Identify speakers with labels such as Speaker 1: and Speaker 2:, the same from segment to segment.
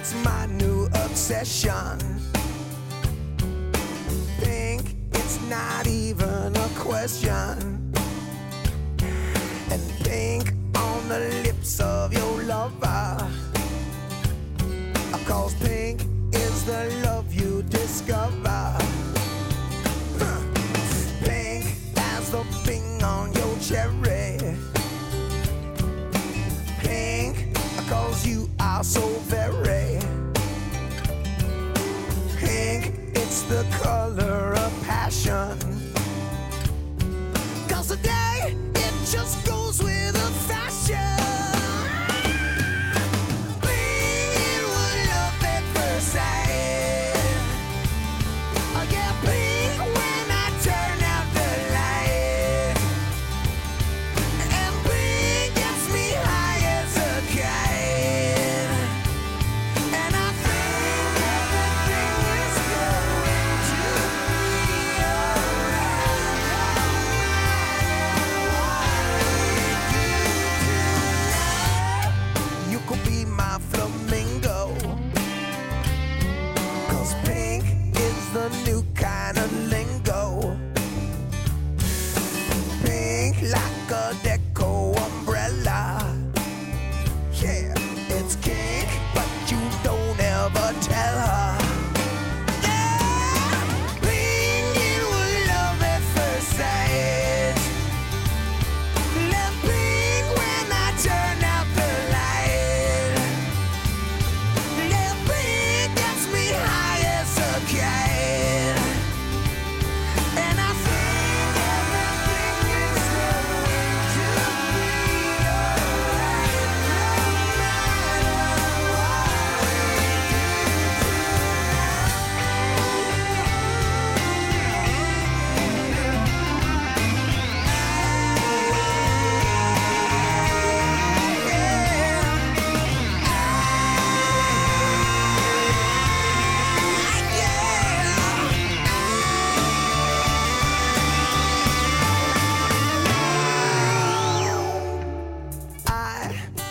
Speaker 1: it's my new obsession. Pink, it's not even a question. And pink on the lips of your lover. Cause pink is the love you discover. Pink as the thing on your cherry. Pink, cause you are so of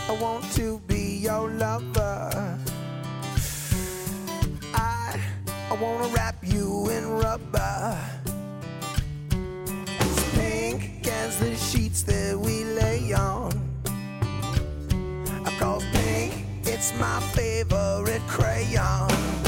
Speaker 1: I, I want to be your lover. I, I want to wrap you in rubber. It's pink as the sheets that we lay on. Cause pink, it's my favorite crayon.